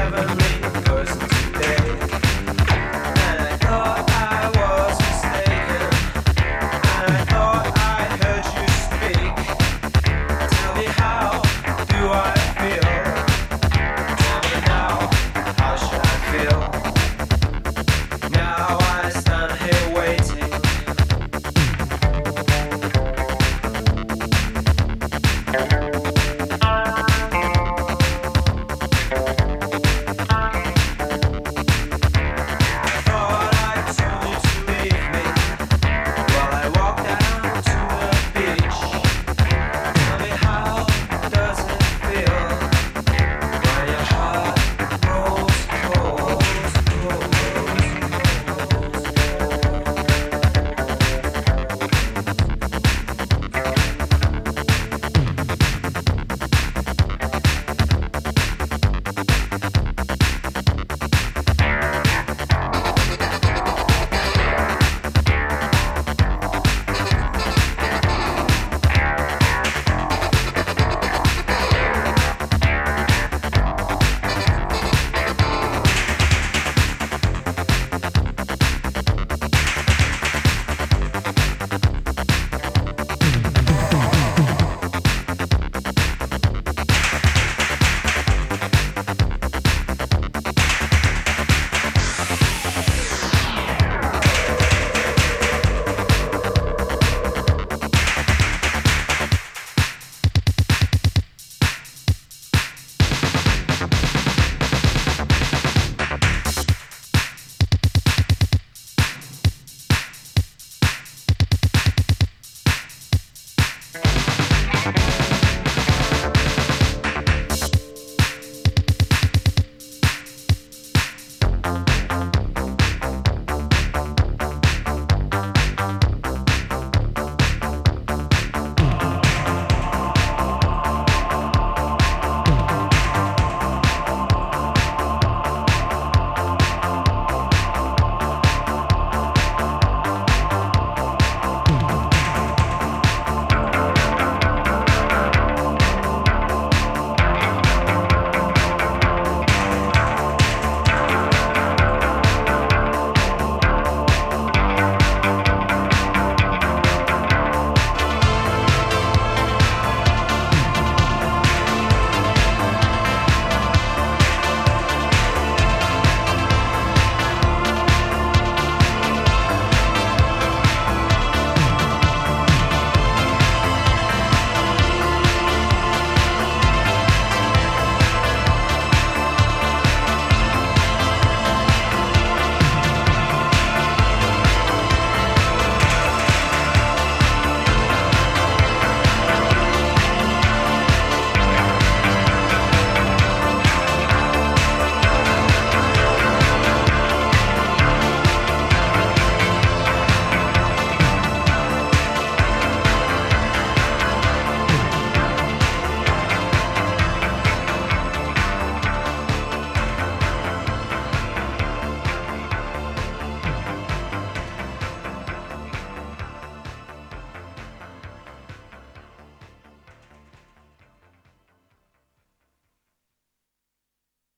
heavenly.